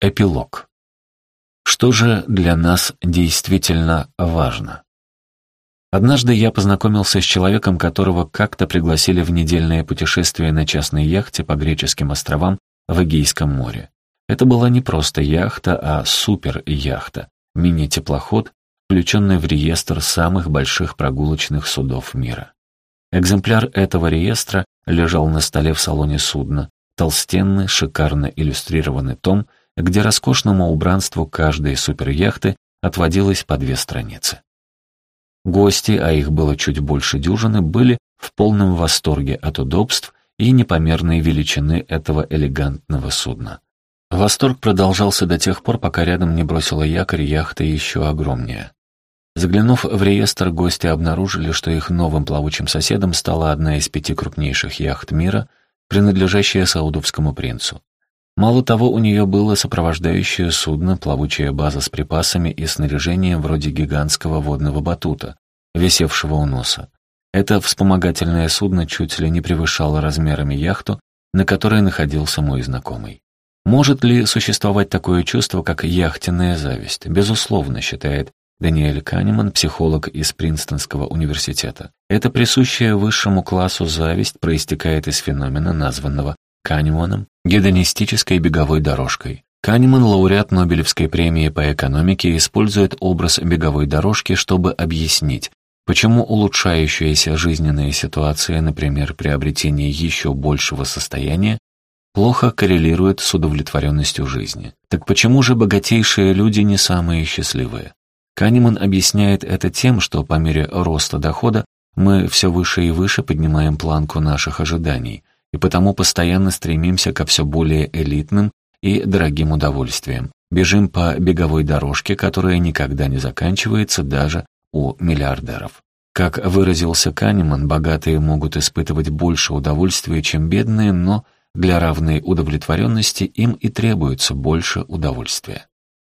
Эпилог. Что же для нас действительно важно? Однажды я познакомился с человеком, которого как-то пригласили в недельное путешествие на частной яхте по греческим островам в Эгейском море. Это была не просто яхта, а супер-яхта, мини-теплоход, включенный в реестр самых больших прогулочных судов мира. Экземпляр этого реестра лежал на столе в салоне судна, толстенный, шикарно иллюстрированный том — где роскошному убранству каждой суперяхты отводилось по две страницы. Гости, а их было чуть больше дюжины, были в полном восторге от удобств и непомерной величины этого элегантного судна. Восторг продолжался до тех пор, пока рядом не бросила якорь яхта еще огромнее. Заглянув в реестр, гости обнаружили, что их новым плавучим соседом стала одна из пяти крупнейших яхт мира, принадлежащая саудовскому принцу. Мало того, у нее было сопровождающее судно, плавучая база с припасами и снаряжением вроде гигантского водного батута, висевшего у носа. Это вспомогательное судно чуть ли не превышало размерами яхту, на которой находился мой знакомый. Может ли существовать такое чувство, как яхтенная зависть? Безусловно, считает Даниэль Канеман, психолог из Принстонского университета. Это присущая высшему классу зависть проистекает из феномена, названного Канеманом гедонистической беговой дорожкой. Канеман, лауреат Нобелевской премии по экономике, использует образ беговой дорожки, чтобы объяснить, почему улучшающаяся жизненная ситуация, например, приобретение еще большего состояния, плохо коррелирует с удовлетворенностью жизни. Так почему же богатейшие люди не самые счастливые? Канеман объясняет это тем, что по мере роста дохода мы все выше и выше поднимаем планку наших ожиданий, и потому постоянно стремимся ко все более элитным и дорогим удовольствиям. Бежим по беговой дорожке, которая никогда не заканчивается даже у миллиардеров. Как выразился Канеман, богатые могут испытывать больше удовольствия, чем бедные, но для равной удовлетворенности им и требуется больше удовольствия.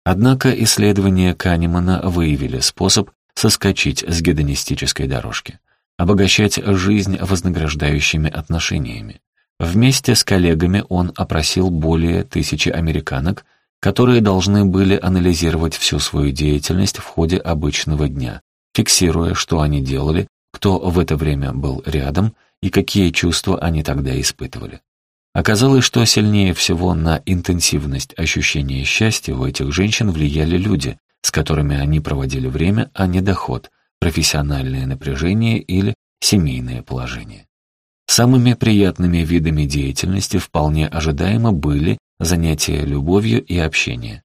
Однако исследования Канемана выявили способ соскочить с гедонистической дорожки, обогащать жизнь вознаграждающими отношениями. Вместе с коллегами он опросил более тысячи американок, которые должны были анализировать всю свою деятельность в ходе обычного дня, фиксируя, что они делали, кто в это время был рядом и какие чувства они тогда испытывали. Оказалось, что сильнее всего на интенсивность ощущения счастья у этих женщин влияли люди, с которыми они проводили время, а не доход, профессиональное напряжение или семейное положение. Самыми приятными видами деятельности вполне ожидаемо были занятия любовью и общение.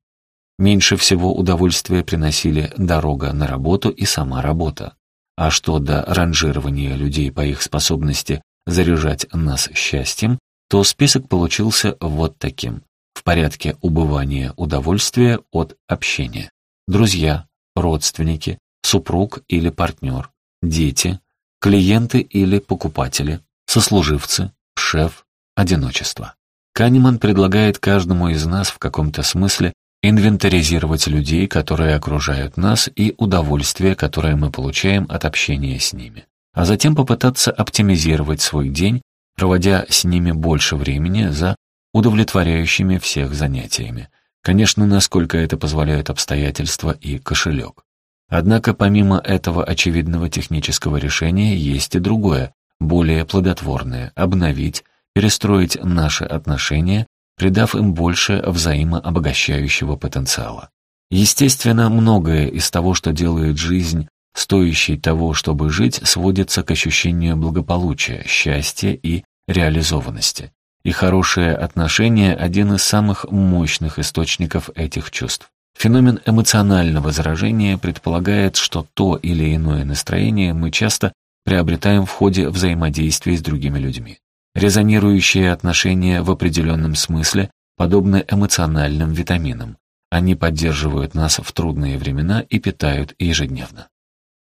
Меньше всего удовольствия приносили дорога на работу и сама работа. А что до ранжирования людей по их способности заряжать нас счастьем, то список получился вот таким. В порядке убывания удовольствия от общения. Друзья, родственники, супруг или партнер, дети, клиенты или покупатели, сослуживцы, шеф, одиночество. Канеман предлагает каждому из нас в каком-то смысле инвентаризировать людей, которые окружают нас, и удовольствие, которое мы получаем от общения с ними, а затем попытаться оптимизировать свой день, проводя с ними больше времени за удовлетворяющими всех занятиями. Конечно, насколько это позволяют обстоятельства и кошелек. Однако помимо этого очевидного технического решения есть и другое, более плодотворное, обновить, перестроить наши отношения, придав им больше взаимообогащающего потенциала. Естественно, многое из того, что делает жизнь стоящей того, чтобы жить, сводится к ощущению благополучия, счастья и реализованности. И хорошие отношения – один из самых мощных источников этих чувств. Феномен эмоционального заражения предполагает, что то или иное настроение мы часто приобретаем в ходе взаимодействия с другими людьми. Резонирующие отношения в определенном смысле подобны эмоциональным витаминам. Они поддерживают нас в трудные времена и питают ежедневно.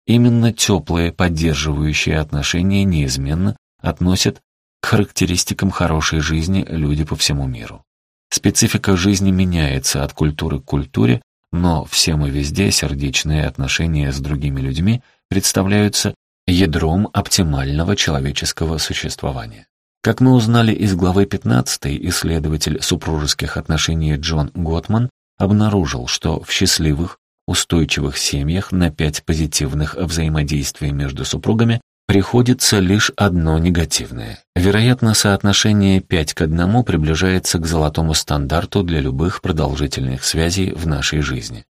Именно теплые, поддерживающие отношения неизменно относят к характеристикам хорошей жизни люди по всему миру. Специфика жизни меняется от культуры к культуре, но все мы везде сердечные отношения с другими людьми представляются ядром оптимального человеческого существования. Как мы узнали из главы 15, исследователь супружеских отношений Джон Готман обнаружил, что в счастливых, устойчивых семьях на пять позитивных взаимодействий между супругами приходится лишь одно негативное. Вероятно, соотношение 5 к 1 приближается к золотому стандарту для любых продолжительных связей в нашей жизни.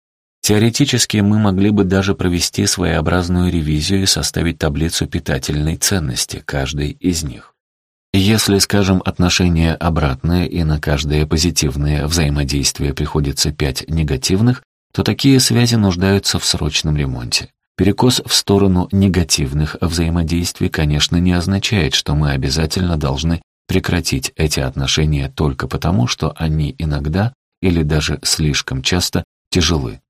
Теоретически мы могли бы даже провести своеобразную ревизию и составить таблицу питательной ценности каждой из них. Если, скажем, отношение обратное и на каждое позитивное взаимодействие приходится 5 негативных, то такие связи нуждаются в срочном ремонте. Перекос в сторону негативных взаимодействий, конечно, не означает, что мы обязательно должны прекратить эти отношения только потому, что они иногда или даже слишком часто тяжелы.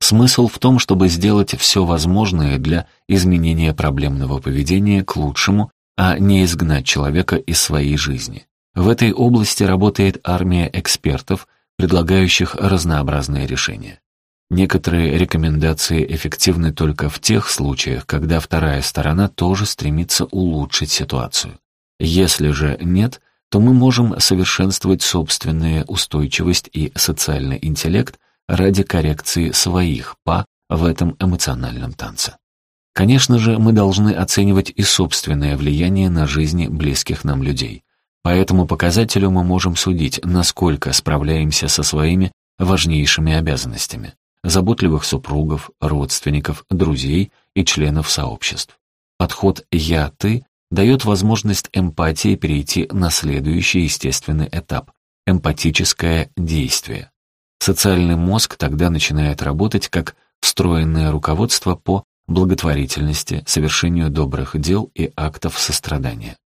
Смысл в том, чтобы сделать все возможное для изменения проблемного поведения к лучшему, а не изгнать человека из своей жизни. В этой области работает армия экспертов, предлагающих разнообразные решения. Некоторые рекомендации эффективны только в тех случаях, когда вторая сторона тоже стремится улучшить ситуацию. Если же нет, то мы можем совершенствовать собственную устойчивость и социальный интеллект ради коррекции своих па в этом эмоциональном танце. Конечно же, мы должны оценивать и собственное влияние на жизни близких нам людей. По этому показателю мы можем судить, насколько справляемся со своими важнейшими обязанностями заботливых супругов, родственников, друзей и членов сообществ. Подход «я-ты» дает возможность эмпатии перейти на следующий естественный этап – эмпатическое действие. Социальный мозг тогда начинает работать как встроенное руководство по благотворительности, совершению добрых дел и актов сострадания.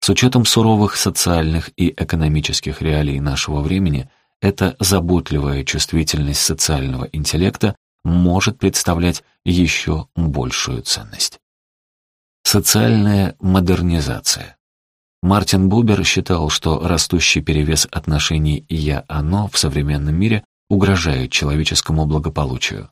С учетом суровых социальных и экономических реалий нашего времени – эта заботливая чувствительность социального интеллекта может представлять еще большую ценность. Социальная модернизация. Мартин Бубер считал, что растущий перевес отношений «я-оно» в современном мире угрожает человеческому благополучию.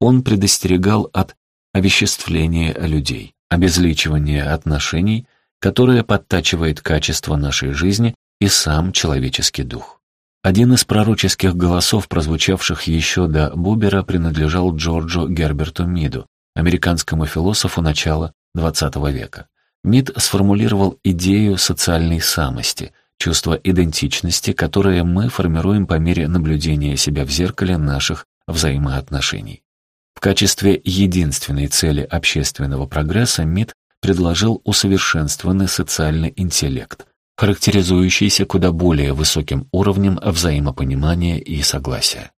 Он предостерегал от овеществления людей, обезличивания отношений, которое подтачивает качество нашей жизни и сам человеческий дух. Один из пророческих голосов, прозвучавших еще до Бубера, принадлежал Джорджу Герберту Миду, американскому философу начала XX века. Мид сформулировал идею социальной самости, чувство идентичности, которое мы формируем по мере наблюдения себя в зеркале наших взаимоотношений. В качестве единственной цели общественного прогресса МИД предложил усовершенствованный социальный интеллект, характеризующийся куда более высоким уровнем взаимопонимания и согласия.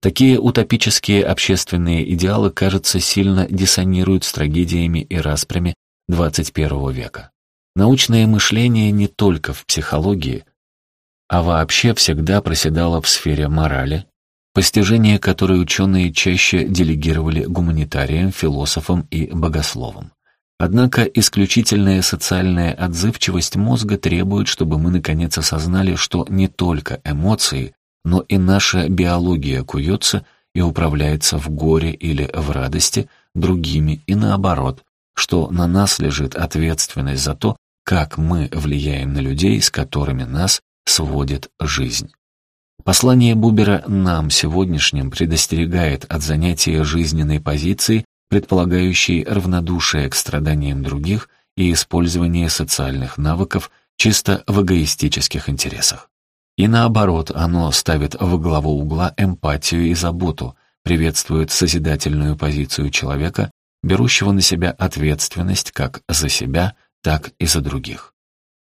Такие утопические общественные идеалы, кажется, сильно диссонируют с трагедиями и распрями XXI века. Научное мышление не только в психологии, а вообще всегда проседало в сфере морали, постижение которой ученые чаще делегировали гуманитариям, философам и богословам. Однако исключительная социальная отзывчивость мозга требует, чтобы мы наконец осознали, что не только эмоции, но и наша биология куется и управляется в горе или в радости другими и наоборот, что на нас лежит ответственность за то, как мы влияем на людей, с которыми нас сводит жизнь. Послание Бубера нам сегодняшним предостерегает от занятия жизненной позиции предполагающий равнодушие к страданиям других и использование социальных навыков чисто в эгоистических интересах. И наоборот, оно ставит во главу угла эмпатию и заботу, приветствует созидательную позицию человека, берущего на себя ответственность как за себя, так и за других.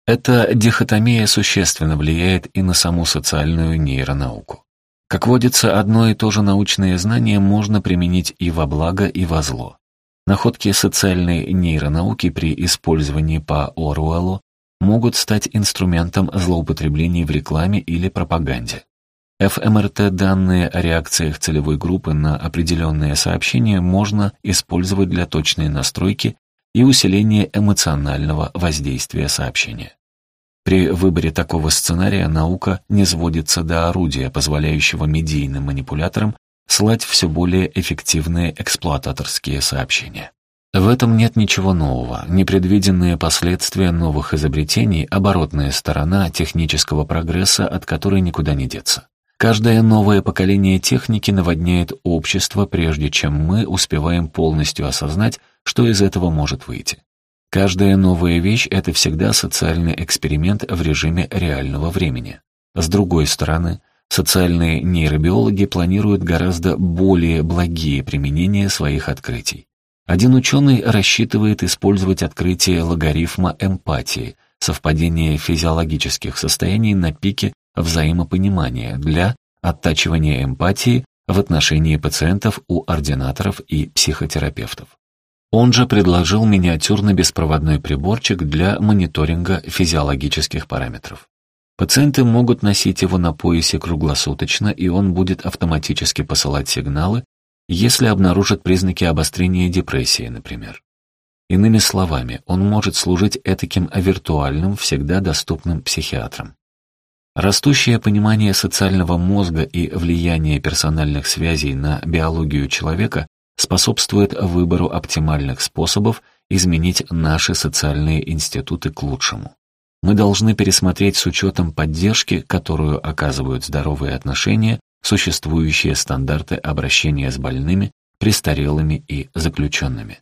Эта дихотомия существенно влияет и на саму социальную нейронауку. Как водится, одно и то же научное знание можно применить и во благо, и во зло. Находки социальной нейронауки при использовании по Оруэллу могут стать инструментом злоупотреблений в рекламе или пропаганде. ФМРТ данные о реакциях целевой группы на определенные сообщения можно использовать для точной настройки и усиления эмоционального воздействия сообщения. При выборе такого сценария наука не сводится до орудия, позволяющего медийным манипуляторам слать все более эффективные эксплуататорские сообщения. В этом нет ничего нового. Непредвиденные последствия новых изобретений — оборотная сторона технического прогресса, от которой никуда не деться. Каждое новое поколение техники наводняет общество, прежде чем мы успеваем полностью осознать, что из этого может выйти. Каждая новая вещь — это всегда социальный эксперимент в режиме реального времени. С другой стороны, социальные нейробиологи планируют гораздо более благие применения своих открытий. Один ученый рассчитывает использовать открытие логарифма эмпатии, совпадение физиологических состояний на пике взаимопонимания для оттачивания эмпатии в отношении пациентов у ординаторов и психотерапевтов. Он же предложил миниатюрный беспроводной приборчик для мониторинга физиологических параметров. Пациенты могут носить его на поясе круглосуточно, и он будет автоматически посылать сигналы, если обнаружит признаки обострения депрессии, например. Иными словами, он может служить этаким виртуальным, всегда доступным психиатром. Растущее понимание социального мозга и влияние персональных связей на биологию человека способствует выбору оптимальных способов изменить наши социальные институты к лучшему. Мы должны пересмотреть с учетом поддержки, которую оказывают здоровые отношения, существующие стандарты обращения с больными, престарелыми и заключенными.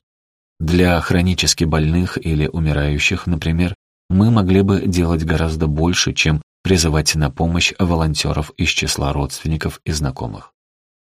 Для хронически больных или умирающих, например, мы могли бы делать гораздо больше, чем призывать на помощь волонтеров из числа родственников и знакомых.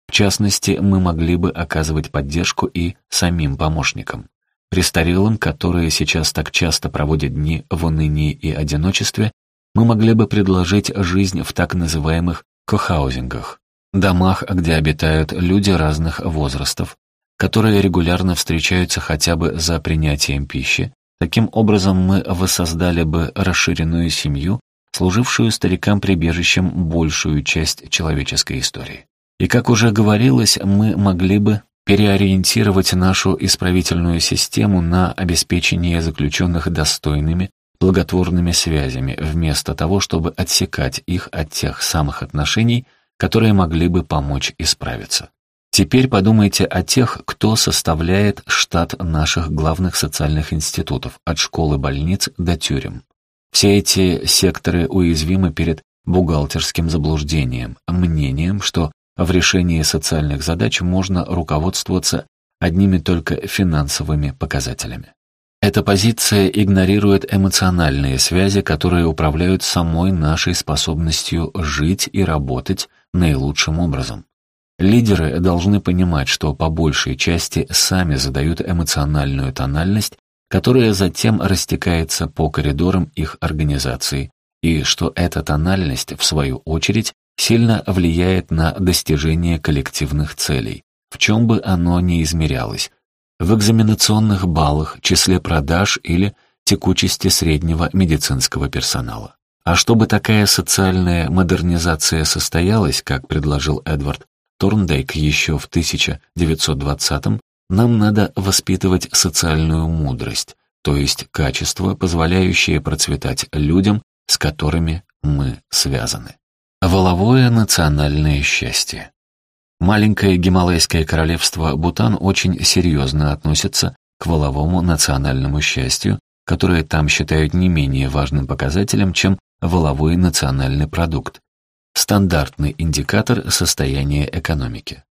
В частности, мы могли бы оказывать поддержку и самим помощникам. Престарелым, которые сейчас так часто проводят дни в унынии и одиночестве, мы могли бы предложить жизнь в так называемых кохаузингах, домах, где обитают люди разных возрастов, которые регулярно встречаются хотя бы за принятием пищи. Таким образом, мы воссоздали бы расширенную семью, служившую старикам прибежищем большую часть человеческой истории. И, как уже говорилось, мы могли бы переориентировать нашу исправительную систему на обеспечение заключенных достойными, благотворными связями, вместо того, чтобы отсекать их от тех самых отношений, которые могли бы помочь исправиться. Теперь подумайте о тех, кто составляет штат наших главных социальных институтов, от школы больниц до тюрем. Все эти секторы уязвимы перед бухгалтерским заблуждением, мнением, что в решении социальных задач можно руководствоваться одними только финансовыми показателями. Эта позиция игнорирует эмоциональные связи, которые управляют самой нашей способностью жить и работать наилучшим образом. Лидеры должны понимать, что по большей части сами задают эмоциональную тональность, которая затем растекается по коридорам их организации, и что эта тональность, в свою очередь, сильно влияет на достижение коллективных целей, в чем бы оно ни измерялось, в экзаменационных баллах, числе продаж или текучести среднего медицинского персонала. А чтобы такая социальная модернизация состоялась, как предложил Эдвард Торндейк еще в 1920-м, нам надо воспитывать социальную мудрость, то есть качество, позволяющее процветать людям, с которыми мы связаны. Воловое национальное счастье. Маленькое гималайское королевство Бутан очень серьезно относится к воловому национальному счастью, которое там считают не менее важным показателем, чем воловой национальный продукт, стандартный индикатор состояния экономики.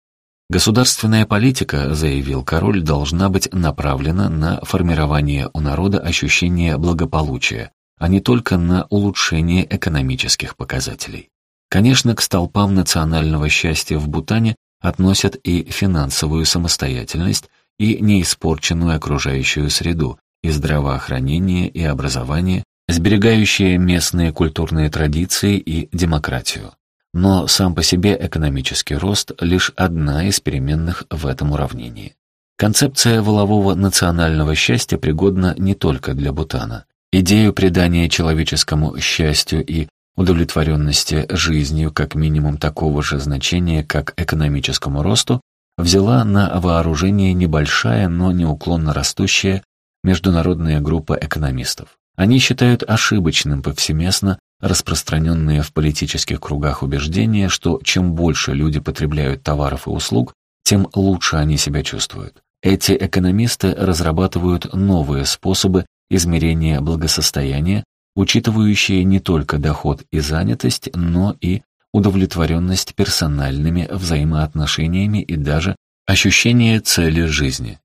Государственная политика, заявил король, должна быть направлена на формирование у народа ощущения благополучия, а не только на улучшение экономических показателей. Конечно, к столпам национального счастья в Бутане относят и финансовую самостоятельность, и неиспорченную окружающую среду, и здравоохранение, и образование, сберегающие местные культурные традиции и демократию. Но сам по себе экономический рост — лишь одна из переменных в этом уравнении. Концепция волового национального счастья пригодна не только для Бутана. Идею придания человеческому счастью и удовлетворенности жизнью как минимум такого же значения, как экономическому росту, взяла на вооружение небольшая, но неуклонно растущая международная группа экономистов. Они считают ошибочным повсеместно распространенные в политических кругах убеждения, что чем больше люди потребляют товаров и услуг, тем лучше они себя чувствуют. Эти экономисты разрабатывают новые способы измерения благосостояния, учитывающие не только доход и занятость, но и удовлетворенность персональными взаимоотношениями и даже ощущение цели жизни.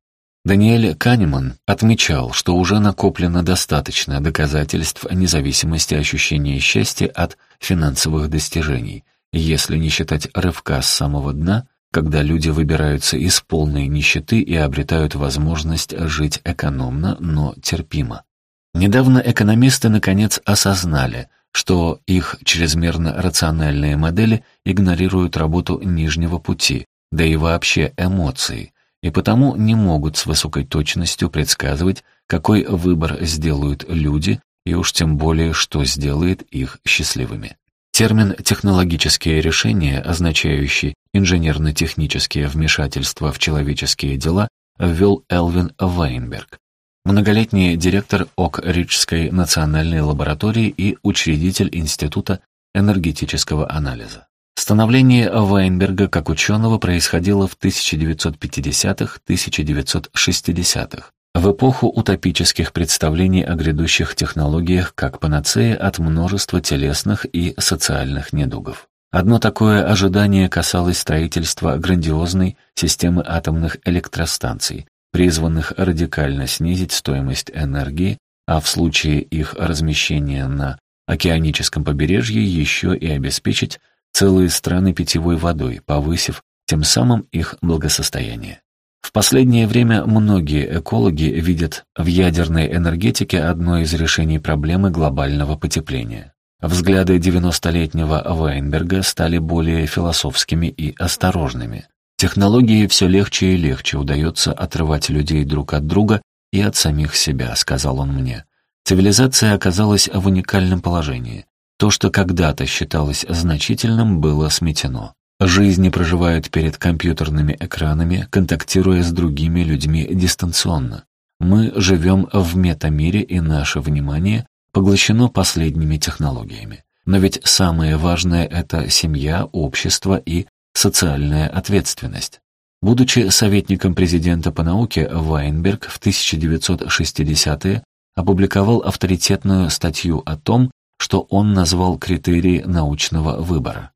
Даниэль Канеман отмечал, что уже накоплено достаточно доказательств независимости ощущения счастья от финансовых достижений, если не считать рывка с самого дна, когда люди выбираются из полной нищеты и обретают возможность жить экономно, но терпимо. Недавно экономисты наконец осознали, что их чрезмерно рациональные модели игнорируют работу нижнего пути, да и вообще эмоции, и потому не могут с высокой точностью предсказывать, какой выбор сделают люди, и уж тем более, что сделает их счастливыми. Термин «технологические решения», означающий инженерно-технические вмешательства в человеческие дела, ввел Элвин Вайнберг, многолетний директор Ок-Риджской национальной лаборатории и учредитель Института энергетического анализа. Становление Вайнберга как ученого происходило в 1950-1960-х, в эпоху утопических представлений о грядущих технологиях как панацея от множества телесных и социальных недугов. Одно такое ожидание касалось строительства грандиозной системы атомных электростанций, призванных радикально снизить стоимость энергии, а в случае их размещения на океаническом побережье еще и обеспечить целые страны питьевой водой, повысив тем самым их благосостояние. В последнее время многие экологи видят в ядерной энергетике одно из решений проблемы глобального потепления. Взгляды 90-летнего Вайнберга стали более философскими и осторожными. Технологии все легче и легче удается отрывать людей друг от друга и от самих себя, сказал он мне. Цивилизация оказалась в уникальном положении. То, что когда-то считалось значительным, было сметено. Жизни проживают перед компьютерными экранами, контактируя с другими людьми дистанционно. Мы живем в метамире, и наше внимание поглощено последними технологиями. Но ведь самое важное — это семья, общество и социальная ответственность. Будучи советником президента по науке, Вайнберг в 1960-е опубликовал авторитетную статью о том, что он назвал критерии научного выбора.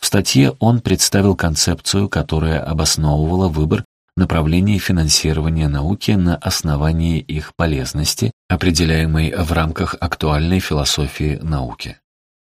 В статье он представил концепцию, которая обосновывала выбор направлений финансирования науки на основании их полезности, определяемой в рамках актуальной философии науки.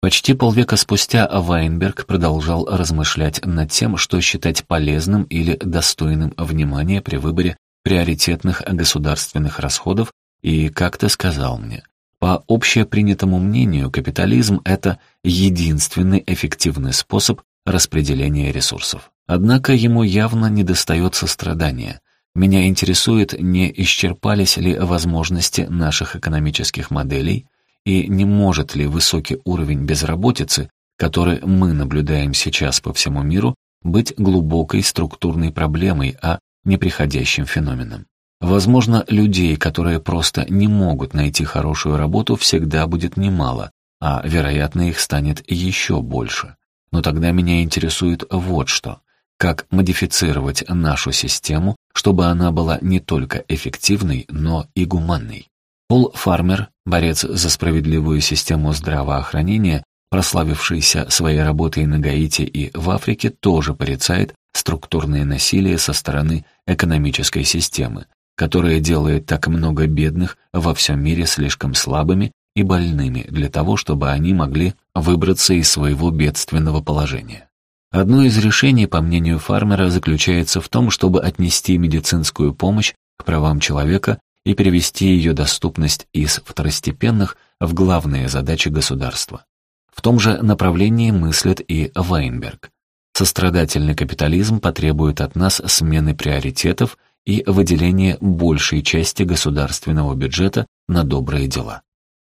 Почти полвека спустя Вайнберг продолжал размышлять над тем, что считать полезным или достойным внимания при выборе приоритетных государственных расходов, и как-то сказал мне, по общепринятому мнению, капитализм — это единственный эффективный способ распределения ресурсов. Однако ему явно недостает сострадания. Меня интересует, не исчерпались ли возможности наших экономических моделей и не может ли высокий уровень безработицы, который мы наблюдаем сейчас по всему миру, быть глубокой структурной проблемой, а неприходящим феноменом. Возможно, людей, которые просто не могут найти хорошую работу, всегда будет немало, а, вероятно, их станет еще больше. Но тогда меня интересует вот что. Как модифицировать нашу систему, чтобы она была не только эффективной, но и гуманной. Пол Фармер, борец за справедливую систему здравоохранения, прославившийся своей работой на Гаити и в Африке, тоже порицает структурное насилие со стороны экономической системы, которая делает так много бедных во всем мире слишком слабыми и больными для того, чтобы они могли выбраться из своего бедственного положения. Одно из решений, по мнению фармера, заключается в том, чтобы отнести медицинскую помощь к правам человека и перевести ее доступность из второстепенных в главные задачи государства. В том же направлении мыслит и Вайнберг. Сострадательный капитализм потребует от нас смены приоритетов и выделение большей части государственного бюджета на добрые дела.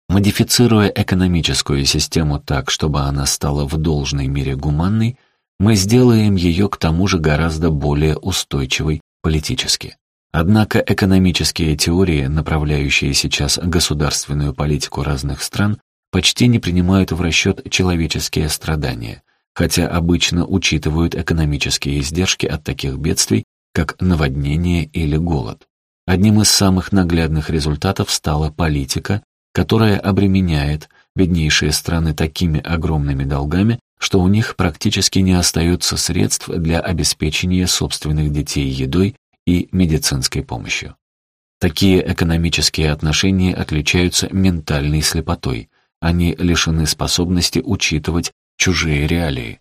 Модифицируя экономическую систему так, чтобы она стала в должной мере гуманной, мы сделаем ее к тому же гораздо более устойчивой политически. Однако экономические теории, направляющие сейчас государственную политику разных стран, почти не принимают в расчет человеческие страдания, хотя обычно учитывают экономические издержки от таких бедствий как наводнение или голод. Одним из самых наглядных результатов стала политика, которая обременяет беднейшие страны такими огромными долгами, что у них практически не остается средств для обеспечения собственных детей едой и медицинской помощью. Такие экономические отношения отличаются ментальной слепотой. Они лишены способности учитывать чужие реалии.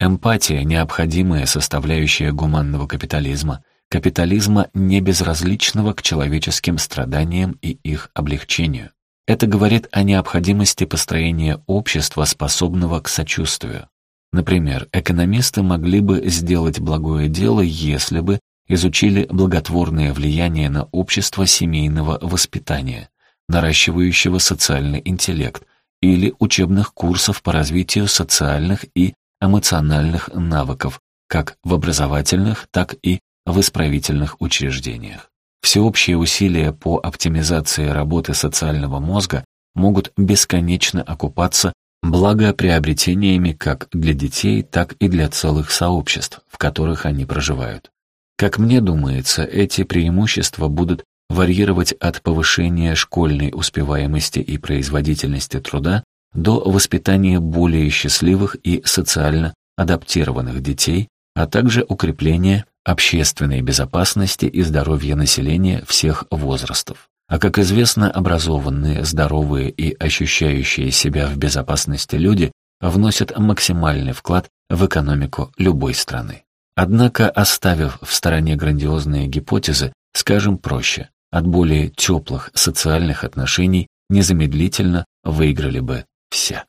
Эмпатия – необходимая составляющая гуманного капитализма, капитализма не безразличного к человеческим страданиям и их облегчению. Это говорит о необходимости построения общества, способного к сочувствию. Например, экономисты могли бы сделать благое дело, если бы изучили благотворное влияние на общество семейного воспитания, наращивающего социальный интеллект, или учебных курсов по развитию социальных и эмоциональных навыков, как в образовательных, так и в исправительных учреждениях. Всеобщие усилия по оптимизации работы социального мозга могут бесконечно окупаться благоприобретениями как для детей, так и для целых сообществ, в которых они проживают. Как мне думается, эти преимущества будут варьировать от повышения школьной успеваемости и производительности труда до воспитания более счастливых и социально адаптированных детей, а также укрепления общественной безопасности и здоровья населения всех возрастов. А как известно, образованные, здоровые и ощущающие себя в безопасности люди вносят максимальный вклад в экономику любой страны. Однако, оставив в стороне грандиозные гипотезы, скажем проще, от более теплых социальных отношений незамедлительно выиграли бы все.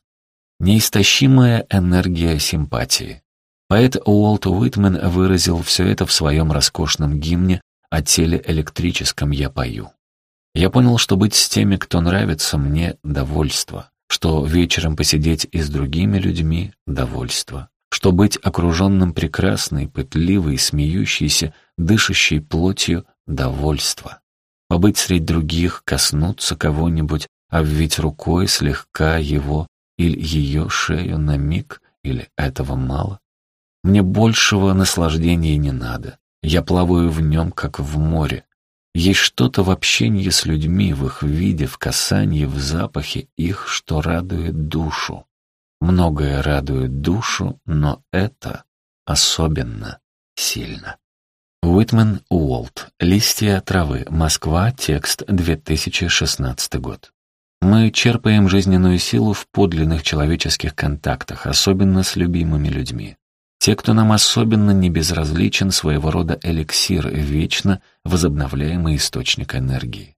Неистощимая энергия симпатии. Поэт Уолт Уитмен выразил все это в своем роскошном гимне «О теле электрическом я пою». Я понял, что быть с теми, кто нравится мне, — довольство, что вечером посидеть и с другими людьми — довольство, что быть окруженным прекрасной, пытливой, смеющейся, дышащей плотью — довольство. Побыть среди других, коснуться кого-нибудь, обвить рукой слегка его или ее шею на миг, или этого мало? Мне большего наслаждения не надо. Я плаваю в нем, как в море. Есть что-то в общении с людьми, в их виде, в касании, в запахе их, что радует душу. Многое радует душу, но это особенно сильно. Уитмен Уолт. Листья травы. Москва. Текст. 2016 год. Мы черпаем жизненную силу в подлинных человеческих контактах, особенно с любимыми людьми. Те, кто нам особенно не безразличен, своего рода эликсир, вечно возобновляемый источник энергии.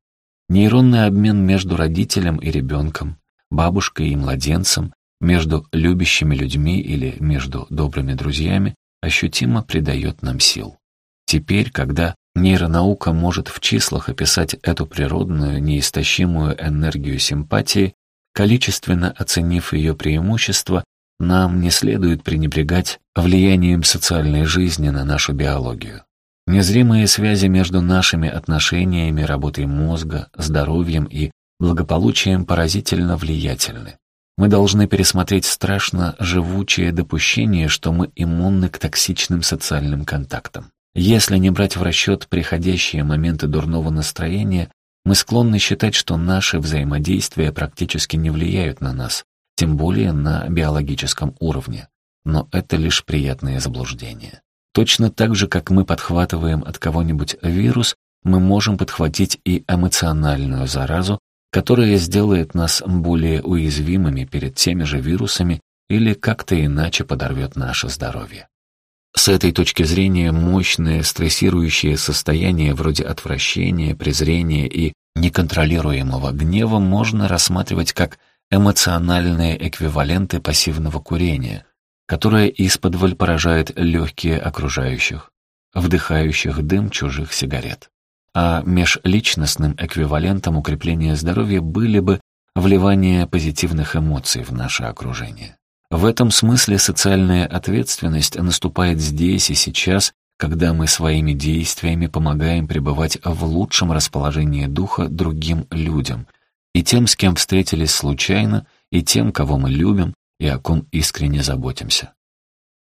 Нейронный обмен между родителем и ребенком, бабушкой и младенцем, между любящими людьми или между добрыми друзьями ощутимо придает нам сил. Теперь, когда нейронаука может в числах описать эту природную, неистощимую энергию симпатии, количественно оценив ее преимущества, нам не следует пренебрегать влиянием социальной жизни на нашу биологию. Незримые связи между нашими отношениями, работой мозга, здоровьем и благополучием поразительно влиятельны. Мы должны пересмотреть страшно живучее допущение, что мы иммунны к токсичным социальным контактам. Если не брать в расчет приходящие моменты дурного настроения, мы склонны считать, что наши взаимодействия практически не влияют на нас, тем более на биологическом уровне. Но это лишь приятное заблуждение. Точно так же, как мы подхватываем от кого-нибудь вирус, мы можем подхватить и эмоциональную заразу, которая сделает нас более уязвимыми перед теми же вирусами или как-то иначе подорвет наше здоровье. С этой точки зрения мощное стрессирующее состояние вроде отвращения, презрения и неконтролируемого гнева можно рассматривать как эмоциональные эквиваленты пассивного курения, которое исподволь поражает легкие окружающих, вдыхающих дым чужих сигарет. А межличностным эквивалентом укрепления здоровья были бы вливание позитивных эмоций в наше окружение. В этом смысле социальная ответственность наступает здесь и сейчас, когда мы своими действиями помогаем пребывать в лучшем расположении духа другим людям, и тем, с кем встретились случайно, и тем, кого мы любим и о ком искренне заботимся.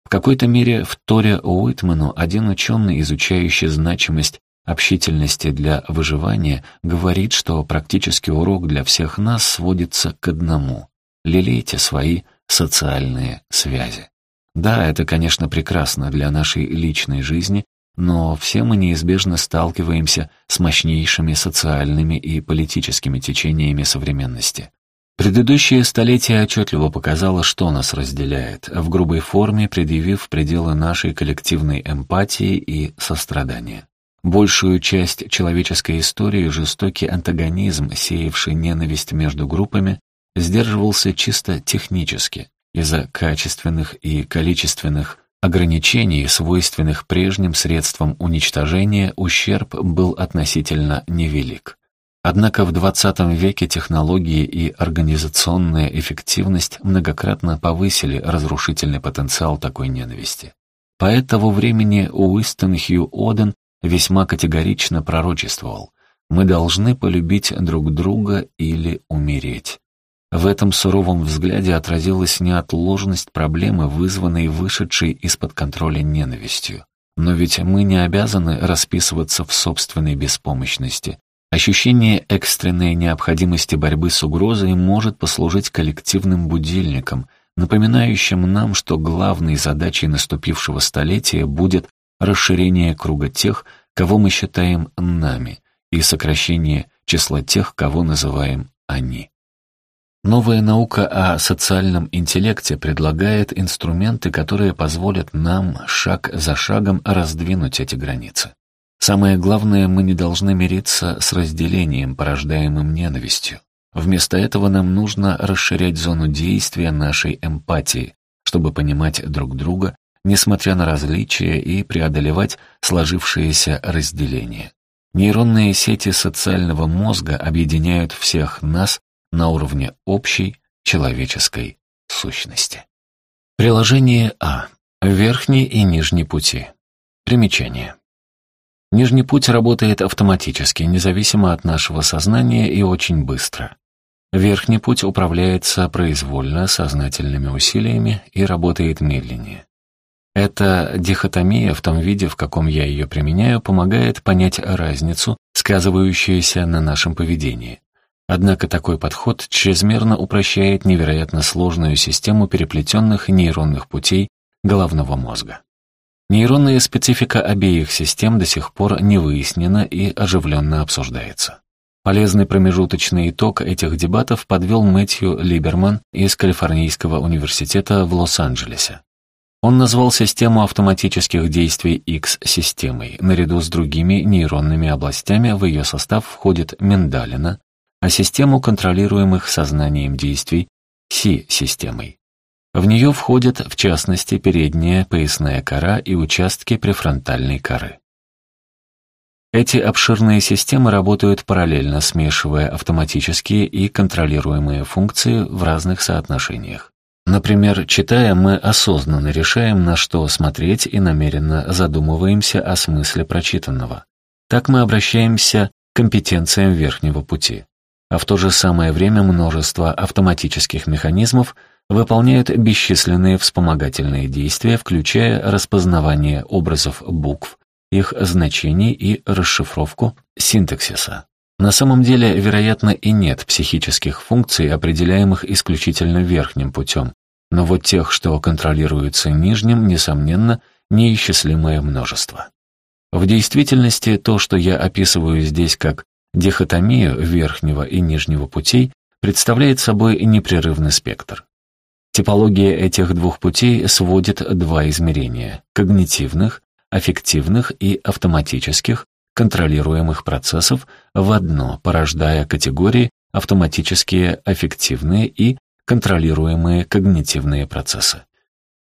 В какой-то мере в Торе Уитману один ученый, изучающий значимость общительности для выживания, говорит, что практический урок для всех нас сводится к одному — лелейте свои социальные связи. Да, это, конечно, прекрасно для нашей личной жизни, но все мы неизбежно сталкиваемся с мощнейшими социальными и политическими течениями современности. Предыдущее столетие отчетливо показало, что нас разделяет, в грубой форме предъявив пределы нашей коллективной эмпатии и сострадания. Большую часть человеческой истории жестокий антагонизм, сеявший ненависть между группами, сдерживался чисто технически, из-за качественных и количественных ограничений, свойственных прежним средствам уничтожения, ущерб был относительно невелик. Однако в XX веке технологии и организационная эффективность многократно повысили разрушительный потенциал такой ненависти. По этого времени Уистон Хью Оден весьма категорично пророчествовал «Мы должны полюбить друг друга или умереть». В этом суровом взгляде отразилась неотложность проблемы, вызванной вышедшей из-под контроля ненавистью. Но ведь мы не обязаны расписываться в собственной беспомощности. Ощущение экстренной необходимости борьбы с угрозой может послужить коллективным будильником, напоминающим нам, что главной задачей наступившего столетия будет расширение круга тех, кого мы считаем нами, и сокращение числа тех, кого называем они. Новая наука о социальном интеллекте предлагает инструменты, которые позволят нам шаг за шагом раздвинуть эти границы. Самое главное, мы не должны мириться с разделением, порождаемым ненавистью. Вместо этого нам нужно расширять зону действия нашей эмпатии, чтобы понимать друг друга, несмотря на различия, и преодолевать сложившиеся разделения. Нейронные сети социального мозга объединяют всех нас на уровне общей человеческой сущности. Приложение А. Верхний и нижний пути. Примечание. Нижний путь работает автоматически, независимо от нашего сознания и очень быстро. Верхний путь управляется произвольно, сознательными усилиями и работает медленнее. Эта дихотомия в том виде, в каком я ее применяю, помогает понять разницу, сказывающуюся на нашем поведении. Однако такой подход чрезмерно упрощает невероятно сложную систему переплетенных нейронных путей головного мозга. Нейронная специфика обеих систем до сих пор не выяснена и оживленно обсуждается. Полезный промежуточный итог этих дебатов подвел Мэтью Либерман из Калифорнийского университета в Лос-Анджелесе. Он назвал систему автоматических действий X системой. Наряду с другими нейронными областями в ее состав входит миндалина, а систему контролируемых сознанием действий Си-системой. В нее входят, в частности, передняя поясная кора и участки префронтальной коры. Эти обширные системы работают параллельно, смешивая автоматические и контролируемые функции в разных соотношениях. Например, читая, мы осознанно решаем, на что смотреть и намеренно задумываемся о смысле прочитанного. Так мы обращаемся к компетенциям верхнего пути а в то же самое время множество автоматических механизмов выполняют бесчисленные вспомогательные действия, включая распознавание образов букв, их значений и расшифровку синтаксиса. На самом деле, вероятно, и нет психических функций, определяемых исключительно верхним путем, но вот тех, что контролируются нижним, несомненно, неисчислимое множество. В действительности то, что я описываю здесь как Дихотомия верхнего и нижнего путей представляет собой непрерывный спектр. Типология этих двух путей сводит два измерения – когнитивных, аффективных и автоматических, контролируемых процессов в одно, порождая категории автоматические, аффективные и контролируемые когнитивные процессы.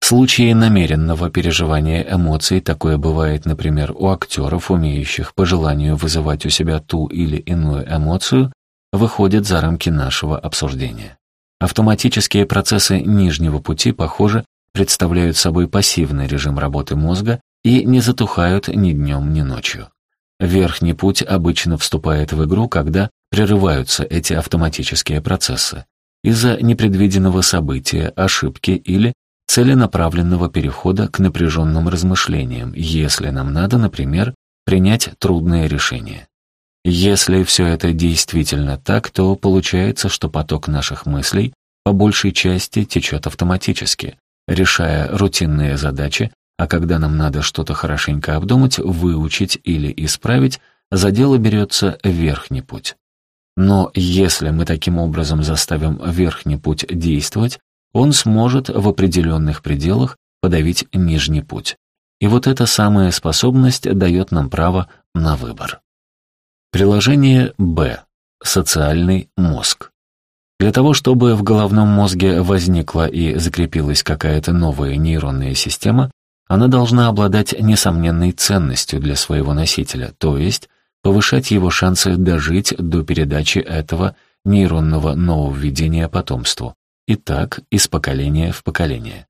В случае намеренного переживания эмоций такое бывает, например, у актеров, умеющих по желанию вызывать у себя ту или иную эмоцию, выходит за рамки нашего обсуждения. Автоматические процессы нижнего пути, похоже, представляют собой пассивный режим работы мозга и не затухают ни днем, ни ночью. Верхний путь обычно вступает в игру, когда прерываются эти автоматические процессы из-за непредвиденного события, ошибки или целенаправленного перехода к напряженным размышлениям, если нам надо, например, принять трудное решение. Если все это действительно так, то получается, что поток наших мыслей по большей части течет автоматически, решая рутинные задачи, а когда нам надо что-то хорошенько обдумать, выучить или исправить, за дело берется верхний путь. Но если мы таким образом заставим верхний путь действовать, он сможет в определенных пределах подавить нижний путь. И вот эта самая способность дает нам право на выбор. Приложение Б. Социальный мозг. Для того, чтобы в головном мозге возникла и закрепилась какая-то новая нейронная система, она должна обладать несомненной ценностью для своего носителя, то есть повышать его шансы дожить до передачи этого нейронного нововведения потомству, и так из поколения в поколение.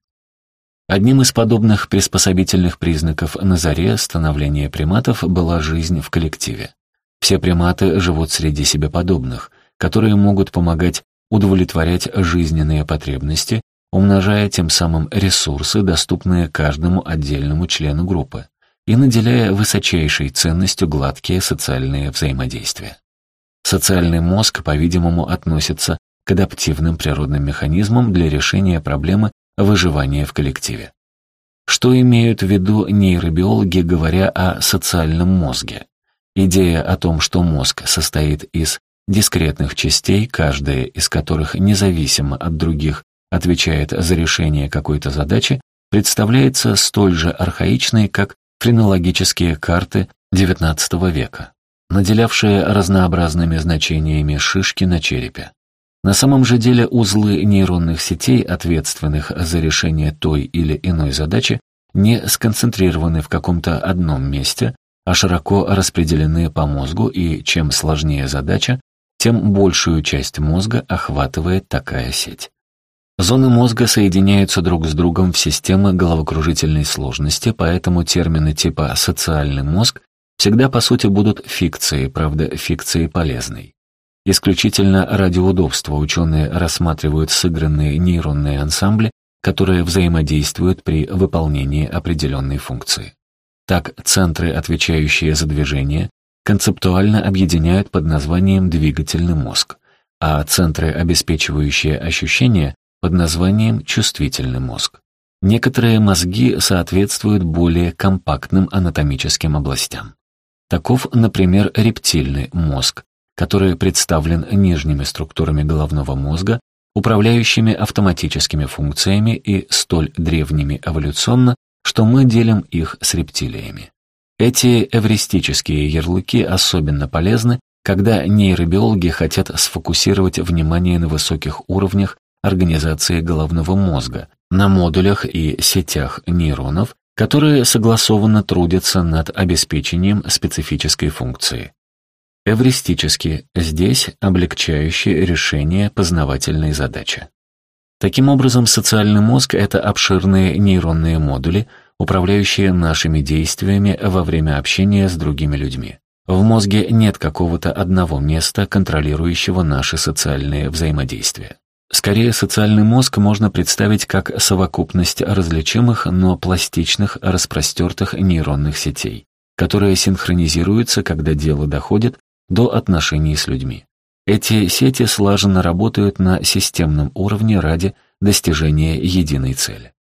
Одним из подобных приспособительных признаков на заре становления приматов была жизнь в коллективе. Все приматы живут среди себе подобных, которые могут помогать удовлетворять жизненные потребности, умножая тем самым ресурсы, доступные каждому отдельному члену группы, и наделяя высочайшей ценностью гладкие социальные взаимодействия. Социальный мозг, по-видимому, относится адаптивным природным механизмам для решения проблемы выживания в коллективе. Что имеют в виду нейробиологи, говоря о социальном мозге? Идея о том, что мозг состоит из дискретных частей, каждая из которых независимо от других отвечает за решение какой-то задачи, представляется столь же архаичной, как френологические карты XIX века, наделявшие разнообразными значениями шишки на черепе. На самом же деле узлы нейронных сетей, ответственных за решение той или иной задачи, не сконцентрированы в каком-то одном месте, а широко распределены по мозгу, и чем сложнее задача, тем большую часть мозга охватывает такая сеть. Зоны мозга соединяются друг с другом в системы головокружительной сложности, поэтому термины типа «социальный мозг» всегда по сути будут фикцией, правда, фикцией полезной. Исключительно ради удобства ученые рассматривают сыгранные нейронные ансамбли, которые взаимодействуют при выполнении определенной функции. Так, центры, отвечающие за движение, концептуально объединяют под названием двигательный мозг, а центры, обеспечивающие ощущения, под названием чувствительный мозг. Некоторые мозги соответствуют более компактным анатомическим областям. Таков, например, рептильный мозг, который представлен нижними структурами головного мозга, управляющими автоматическими функциями и столь древними эволюционно, что мы делим их с рептилиями. Эти эвристические ярлыки особенно полезны, когда нейробиологи хотят сфокусировать внимание на высоких уровнях организации головного мозга, на модулях и сетях нейронов, которые согласованно трудятся над обеспечением специфической функции. Эвристически здесь облегчающее решение познавательной задачи. Таким образом, социальный мозг — это обширные нейронные модули, управляющие нашими действиями во время общения с другими людьми. В мозге нет какого-то одного места, контролирующего наши социальные взаимодействия. Скорее, социальный мозг можно представить как совокупность различимых, но пластичных, распростертых нейронных сетей, которые синхронизируются, когда дело доходит до отношений с людьми. Эти сети слаженно работают на системном уровне ради достижения единой цели.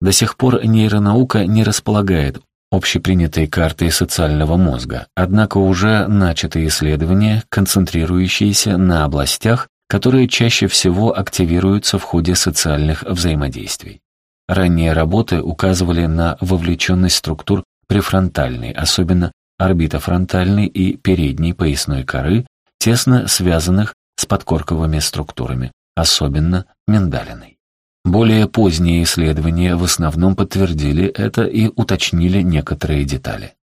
До сих пор нейронаука не располагает общепринятой картой социального мозга, однако уже начаты исследования, концентрирующиеся на областях, которые чаще всего активируются в ходе социальных взаимодействий. Ранние работы указывали на вовлеченность структур префронтальной, особенно орбитофронтальной и передней поясной коры, тесно связанных с подкорковыми структурами, особенно миндалиной. Более поздние исследования в основном подтвердили это и уточнили некоторые детали.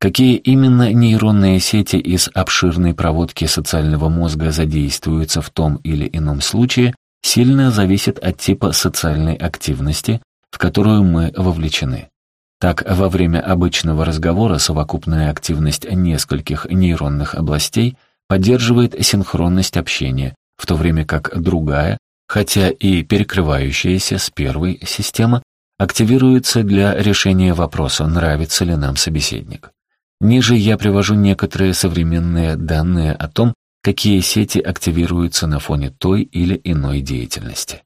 Какие именно нейронные сети из обширной проводки социального мозга задействуются в том или ином случае, сильно зависит от типа социальной активности, в которую мы вовлечены. Так, во время обычного разговора совокупная активность нескольких нейронных областей поддерживает синхронность общения, в то время как другая, хотя и перекрывающаяся с первой система, активируется для решения вопроса, нравится ли нам собеседник. Ниже я привожу некоторые современные данные о том, какие сети активируются на фоне той или иной деятельности.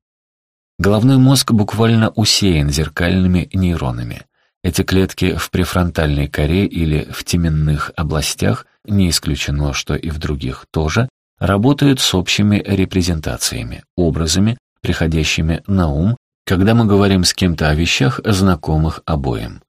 Головной мозг буквально усеян зеркальными нейронами. Эти клетки в префронтальной коре или в теменных областях, не исключено, что и в других тоже, работают с общими репрезентациями, образами, приходящими на ум, когда мы говорим с кем-то о вещах, знакомых обоим.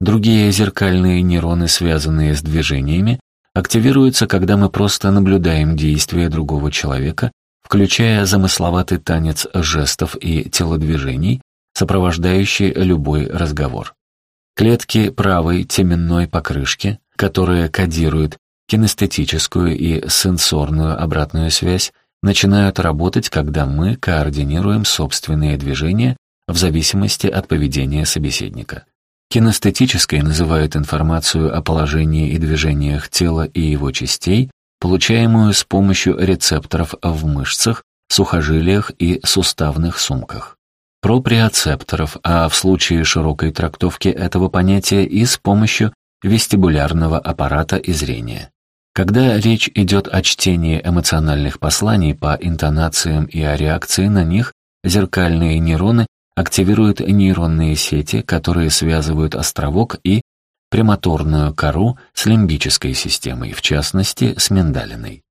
Другие зеркальные нейроны, связанные с движениями, активируются, когда мы просто наблюдаем действия другого человека, включая замысловатый танец жестов и телодвижений, сопровождающий любой разговор. Клетки правой теменной покрышки, которые кодируют кинестетическую и сенсорную обратную связь, начинают работать, когда мы координируем собственные движения в зависимости от поведения собеседника. Кинестетической называют информацию о положении и движениях тела и его частей, получаемую с помощью рецепторов в мышцах, сухожилиях и суставных сумках. Проприоцепторов, а в случае широкой трактовки этого понятия и с помощью вестибулярного аппарата и зрения. Когда речь идет о чтении эмоциональных посланий по интонациям и о реакции на них, зеркальные нейроны активирует нейронные сети, которые связывают островок и премоторную кору с лимбической системой, в частности, с миндалиной.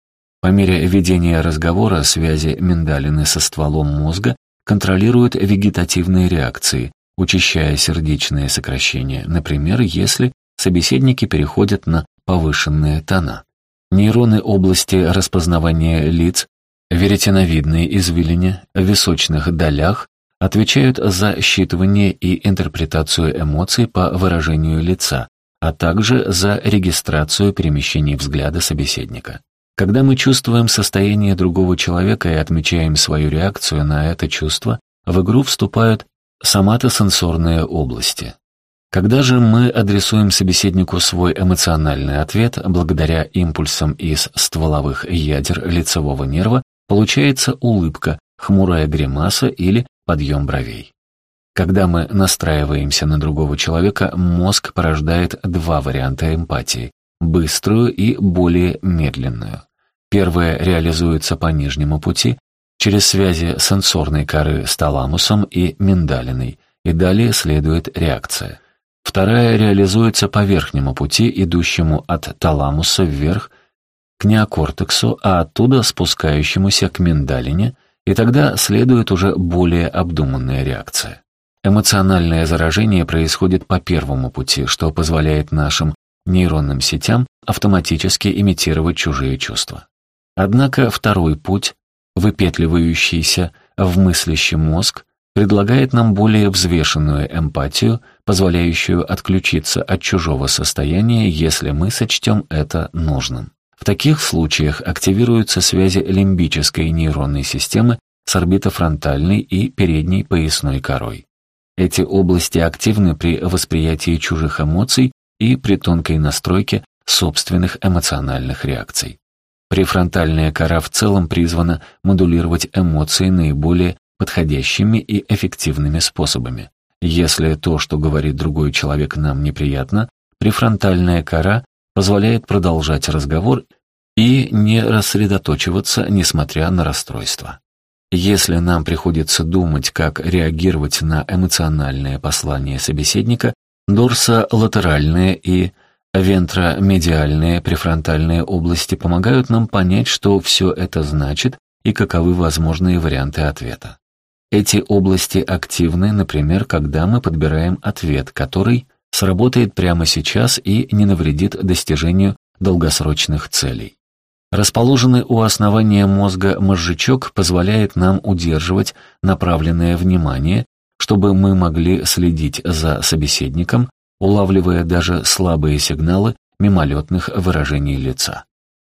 По мере ведения разговора связи миндалины со стволом мозга контролируют вегетативные реакции, учащая сердечные сокращения, например, если собеседники переходят на повышенные тона. Нейроны области распознавания лиц, веретеновидные извилине, в височных долях отвечают за считывание и интерпретацию эмоций по выражению лица, а также за регистрацию перемещений взгляда собеседника. Когда мы чувствуем состояние другого человека и отмечаем свою реакцию на это чувство, в игру вступают соматосенсорные области. Когда же мы адресуем собеседнику свой эмоциональный ответ, благодаря импульсам из стволовых ядер лицевого нерва, получается улыбка, хмурая гримаса или подъем бровей. Когда мы настраиваемся на другого человека, мозг порождает два варианта эмпатии – быструю и более медленную. Первая реализуется по нижнему пути, через связи сенсорной коры с таламусом и миндалиной, и далее следует реакция. Вторая реализуется по верхнему пути, идущему от таламуса вверх к неокортексу, а оттуда спускающемуся к миндалине – и тогда следует уже более обдуманная реакция. Эмоциональное заражение происходит по первому пути, что позволяет нашим нейронным сетям автоматически имитировать чужие чувства. Однако второй путь, выпетливающийся в мыслящий мозг, предлагает нам более взвешенную эмпатию, позволяющую отключиться от чужого состояния, если мы сочтем это нужным. В таких случаях активируются связи лимбической нейронной системы с орбитофронтальной и передней поясной корой. Эти области активны при восприятии чужих эмоций и при тонкой настройке собственных эмоциональных реакций. Префронтальная кора в целом призвана модулировать эмоции наиболее подходящими и эффективными способами. Если то, что говорит другой человек, нам неприятно, префронтальная кора позволяет продолжать разговор и не рассредоточиваться, несмотря на расстройство. Если нам приходится думать, как реагировать на эмоциональное послание собеседника, дорсолатеральные и вентромедиальные префронтальные области помогают нам понять, что все это значит и каковы возможные варианты ответа. Эти области активны, например, когда мы подбираем ответ, который сработает прямо сейчас и не навредит достижению долгосрочных целей. Расположенный у основания мозга мозжечок позволяет нам удерживать направленное внимание, чтобы мы могли следить за собеседником, улавливая даже слабые сигналы мимолетных выражений лица.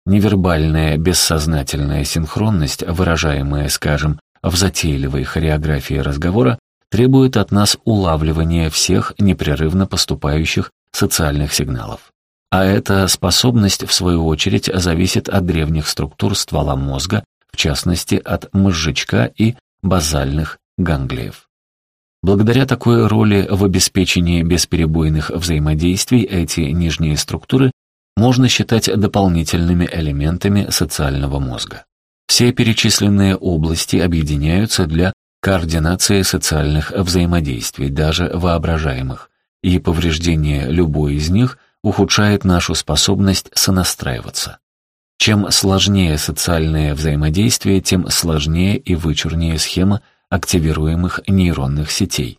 Невербальная бессознательная синхронность, выражаемая, скажем, в затейливой хореографии разговора, требует от нас улавливания всех непрерывно поступающих социальных сигналов. А эта способность, в свою очередь, зависит от древних структур ствола мозга, в частности, от мозжечка и базальных ганглиев. Благодаря такой роли в обеспечении бесперебойных взаимодействий эти нижние структуры можно считать дополнительными элементами социального мозга. Все перечисленные области объединяются для координации социальных взаимодействий, даже воображаемых, и повреждение любой из них ухудшает нашу способность сонастраиваться. Чем сложнее социальное взаимодействие, тем сложнее и вычурнее схема активируемых нейронных сетей.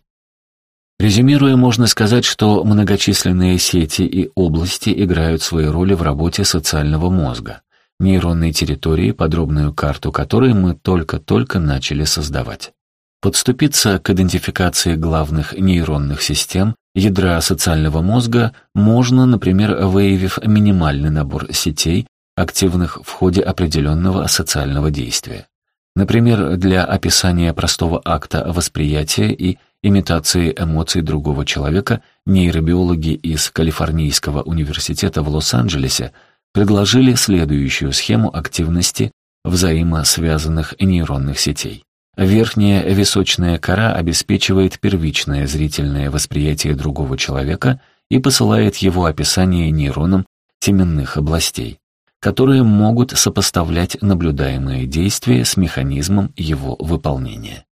Резюмируя, можно сказать, что многочисленные сети и области играют свои роли в работе социального мозга, нейронной территории, подробную карту которой мы только-только начали создавать. Подступиться к идентификации главных нейронных систем ядра социального мозга можно, например, выявив минимальный набор сетей, активных в ходе определенного социального действия. Например, для описания простого акта восприятия и имитации эмоций другого человека нейробиологи из Калифорнийского университета в Лос-Анджелесе предложили следующую схему активности взаимосвязанных нейронных сетей. Верхняя височная кора обеспечивает первичное зрительное восприятие другого человека и посылает его описание нейронам теменных областей которые могут сопоставлять наблюдаемые действия с механизмом его выполнения.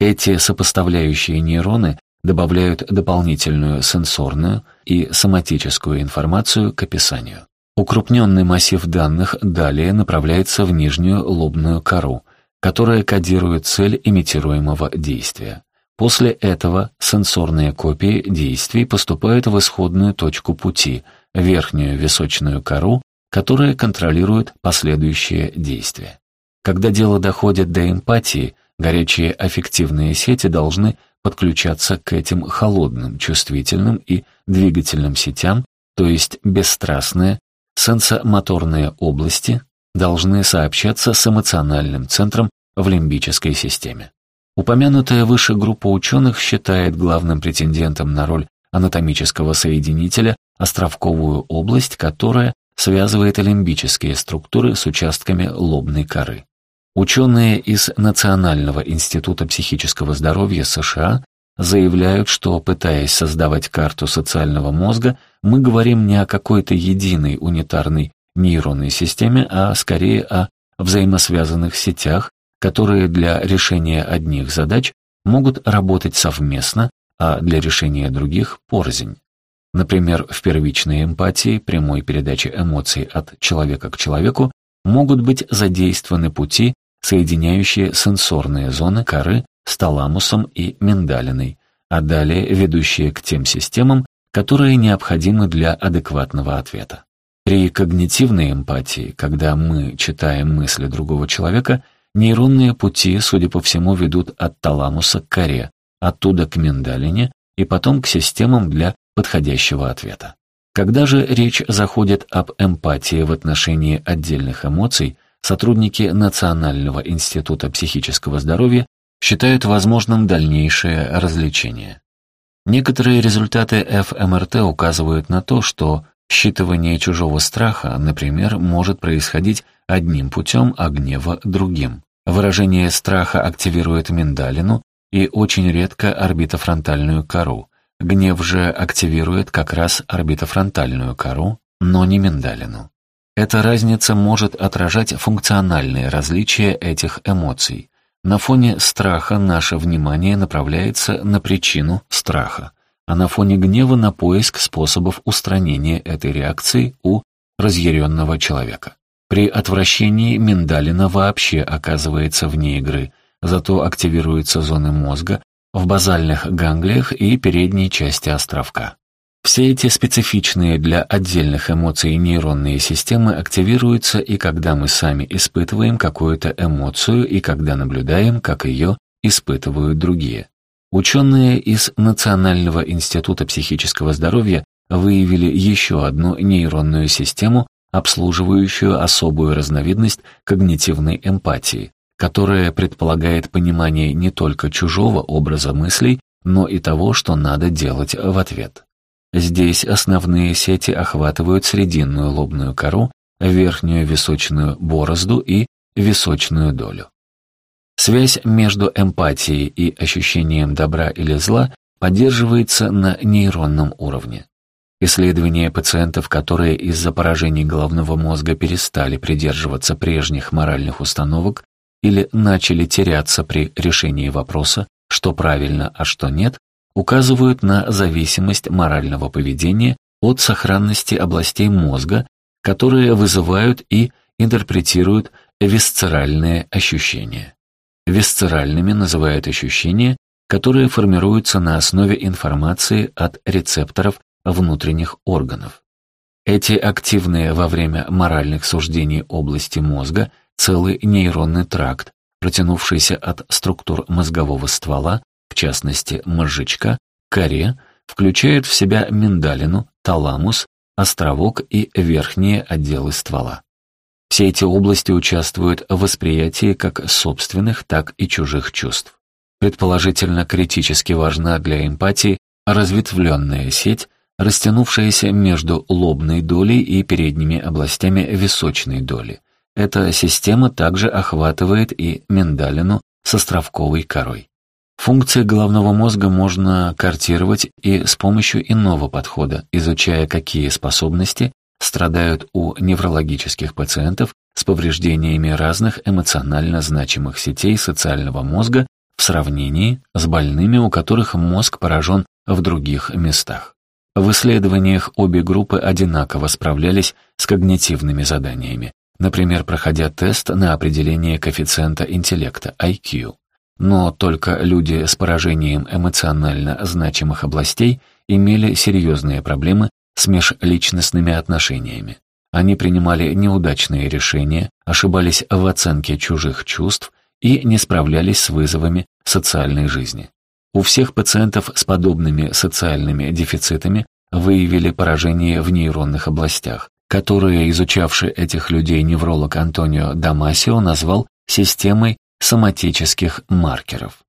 Эти сопоставляющие нейроны добавляют дополнительную сенсорную и соматическую информацию к описанию. Укрупненный массив данных далее направляется в нижнюю лобную кору, которая кодирует цель имитируемого действия. После этого сенсорные копии действий поступают в исходную точку пути, верхнюю височную кору, которая контролирует последующие действия. Когда дело доходит до эмпатии, горячие аффективные сети должны подключаться к этим холодным, чувствительным и двигательным сетям, то есть бесстрастные, сенсомоторные области должны сообщаться с эмоциональным центром в лимбической системе. Упомянутая выше группа ученых считает главным претендентом на роль анатомического соединителя островковую область, которая связывает лимбические структуры с участками лобной коры. Ученые из Национального института психического здоровья США заявляют, что, пытаясь создавать карту социального мозга, мы говорим не о какой-то единой унитарной нейронной системе, а скорее о взаимосвязанных сетях, которые для решения одних задач могут работать совместно, а для решения других – порознь. Например, в первичной эмпатии, прямой передаче эмоций от человека к человеку, могут быть задействованы пути, соединяющие сенсорные зоны коры с таламусом и миндалиной, а далее ведущие к тем системам, которые необходимы для адекватного ответа. При когнитивной эмпатии, когда мы читаем мысли другого человека, нейронные пути, судя по всему, ведут от таламуса к коре, оттуда к миндалине и потом к системам для подходящего ответа. Когда же речь заходит об эмпатии в отношении отдельных эмоций, сотрудники Национального института психического здоровья считают возможным дальнейшее развлечение. Некоторые результаты ФМРТ указывают на то, что считывание чужого страха, например, может происходить одним путем, а гнева — другим. Выражение страха активирует миндалину и очень редко орбитофронтальную кору, Гнев же активирует как раз орбитофронтальную кору, но не миндалину. Эта разница может отражать функциональные различия этих эмоций. На фоне страха наше внимание направляется на причину страха, а на фоне гнева на поиск способов устранения этой реакции у разъяренного человека. При отвращении миндалина вообще оказывается вне игры, зато активируются зоны мозга, в базальных ганглиях и передней части островка. Все эти специфичные для отдельных эмоций нейронные системы активируются и когда мы сами испытываем какую-то эмоцию, и когда наблюдаем, как ее испытывают другие. Ученые из Национального института психического здоровья выявили еще одну нейронную систему, обслуживающую особую разновидность когнитивной эмпатии, которое предполагает понимание не только чужого образа мыслей, но и того, что надо делать в ответ. Здесь основные сети охватывают срединную лобную кору, верхнюю височную борозду и височную долю. Связь между эмпатией и ощущением добра или зла поддерживается на нейронном уровне. Исследования пациентов, которые из-за поражений головного мозга перестали придерживаться прежних моральных установок или начали теряться при решении вопроса, что правильно, а что нет, указывают на зависимость морального поведения от сохранности областей мозга, которые вызывают и интерпретируют висцеральные ощущения. Висцеральными называют ощущения, которые формируются на основе информации от рецепторов внутренних органов. Эти активные во время моральных суждений области мозга целый нейронный тракт, протянувшийся от структур мозгового ствола, в частности мозжечка, коре, включают в себя миндалину, таламус, островок и верхние отделы ствола. Все эти области участвуют в восприятии как собственных, так и чужих чувств. Предположительно, критически важна для эмпатии разветвленная сеть, растянувшаяся между лобной долей и передними областями височной доли. Эта система также охватывает и миндалину с островковой корой. Функции головного мозга можно картировать и с помощью иного подхода, изучая, какие способности страдают у неврологических пациентов с повреждениями разных эмоционально значимых сетей социального мозга в сравнении с больными, у которых мозг поражен в других местах. В исследованиях обе группы одинаково справлялись с когнитивными заданиями, например, проходя тест на определение коэффициента интеллекта IQ. Но только люди с поражением эмоционально значимых областей имели серьезные проблемы с межличностными отношениями. Они принимали неудачные решения, ошибались в оценке чужих чувств и не справлялись с вызовами социальной жизни. У всех пациентов с подобными социальными дефицитами выявили поражение в нейронных областях, которые изучавший этих людей невролог Антонио Дамасио назвал системой соматических маркеров.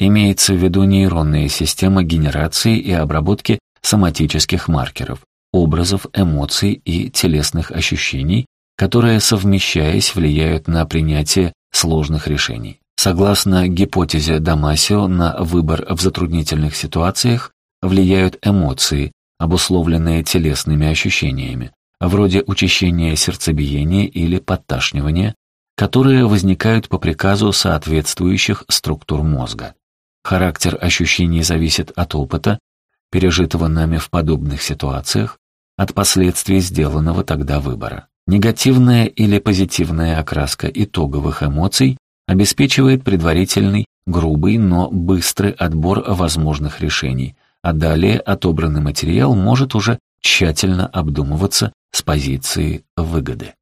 Имеется в виду нейронная система генерации и обработки соматических маркеров, образов, эмоций и телесных ощущений, которые, совмещаясь, влияют на принятие сложных решений. Согласно гипотезе Дамасио, на выбор в затруднительных ситуациях влияют эмоции, обусловленные телесными ощущениями, вроде учащения сердцебиения или подташнивания, которые возникают по приказу соответствующих структур мозга. Характер ощущений зависит от опыта, пережитого нами в подобных ситуациях, от последствий сделанного тогда выбора. Негативная или позитивная окраска итоговых эмоций обеспечивает предварительный, грубый, но быстрый отбор возможных решений, а далее отобранный материал может уже тщательно обдумываться с позиции выгоды.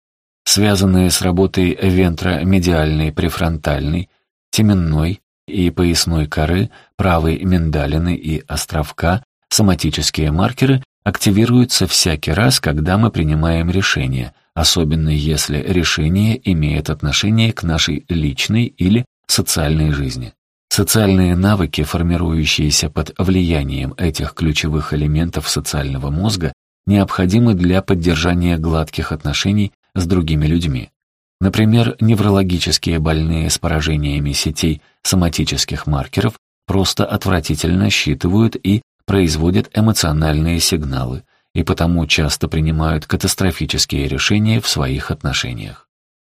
Связанные с работой вентромедиальной префронтальной, теменной и поясной коры, правой миндалины и островка, соматические маркеры активируются всякий раз, когда мы принимаем решение, особенно если решение имеет отношение к нашей личной или социальной жизни. Социальные навыки, формирующиеся под влиянием этих ключевых элементов социального мозга, необходимы для поддержания гладких отношений с другими людьми. Например, неврологические больные с поражениями сетей соматических маркеров просто отвратительно считывают и производят эмоциональные сигналы и потому часто принимают катастрофические решения в своих отношениях.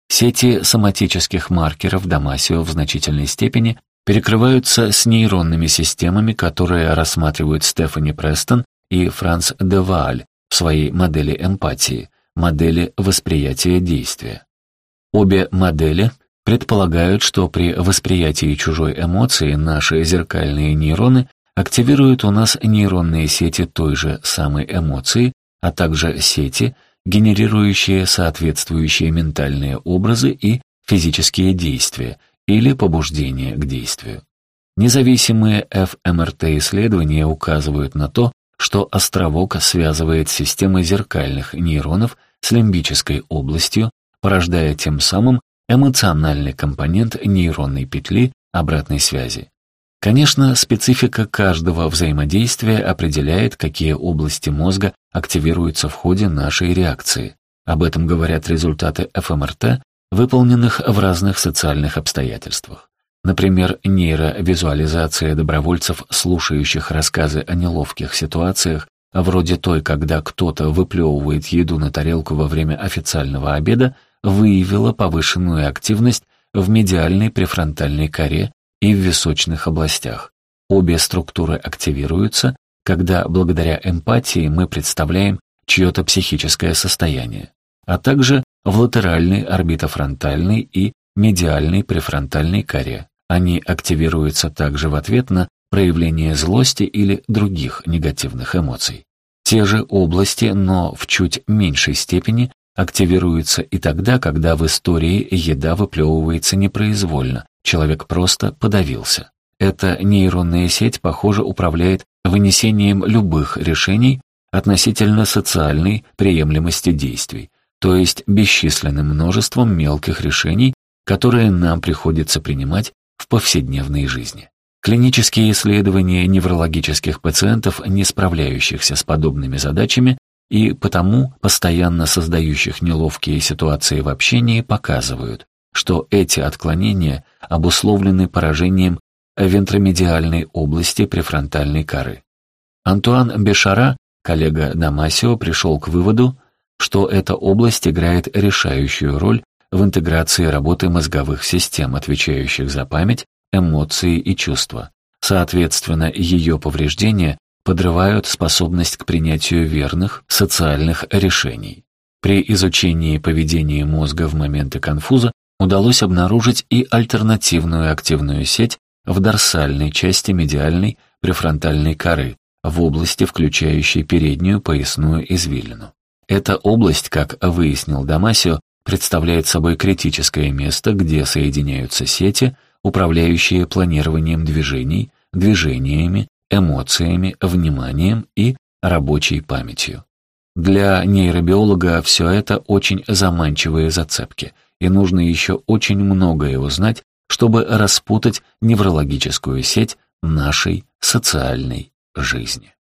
Сети соматических маркеров Дамасио в значительной степени перекрываются с нейронными системами, которые рассматривают Стефани Престон и Франц Деваль в своей модели эмпатии, модели восприятия действия. Обе модели предполагают, что при восприятии чужой эмоции наши зеркальные нейроны активируют у нас нейронные сети той же самой эмоции, а также сети, генерирующие соответствующие ментальные образы и физические действия или побуждения к действию. Независимые ФМРТ-исследования указывают на то, что островок связывает системы зеркальных нейронов с лимбической областью, порождая тем самым эмоциональный компонент нейронной петли обратной связи. Конечно, специфика каждого взаимодействия определяет, какие области мозга активируются в ходе нашей реакции. Об этом говорят результаты ФМРТ, выполненных в разных социальных обстоятельствах. Например, нейровизуализация добровольцев, слушающих рассказы о неловких ситуациях, вроде той, когда кто-то выплевывает еду на тарелку во время официального обеда, выявила повышенную активность в медиальной префронтальной коре и в височных областях. Обе структуры активируются, когда благодаря эмпатии мы представляем чье-то психическое состояние, а также в латеральной орбитофронтальной и медиальной префронтальной коре. Они активируются также в ответ на проявление злости или других негативных эмоций. Те же области, но в чуть меньшей степени, активируются и тогда, когда в истории еда выплевывается непроизвольно, человек просто подавился. Эта нейронная сеть, похоже, управляет вынесением любых решений относительно социальной приемлемости действий, то есть бесчисленным множеством мелких решений, которые нам приходится принимать в повседневной жизни. Клинические исследования неврологических пациентов, не справляющихся с подобными задачами и потому постоянно создающих неловкие ситуации в общении, показывают, что эти отклонения обусловлены поражением вентромедиальной области префронтальной коры. Антуан Бешара, коллега Дамасио, пришел к выводу, что эта область играет решающую роль в интеграции работы мозговых систем, отвечающих за память, эмоции и чувства. Соответственно, ее повреждения подрывают способность к принятию верных социальных решений. При изучении поведения мозга в моменты конфуза удалось обнаружить и альтернативную активную сеть в дорсальной части медиальной префронтальной коры, в области, включающей переднюю поясную извилину. Эта область, как выяснил Дамасио, представляет собой критическое место, где соединяются сети, управляющие планированием движений, движениями, эмоциями, вниманием и рабочей памятью. Для нейробиолога все это очень заманчивые зацепки, и нужно еще очень многое узнать, чтобы распутать неврологическую сеть нашей социальной жизни.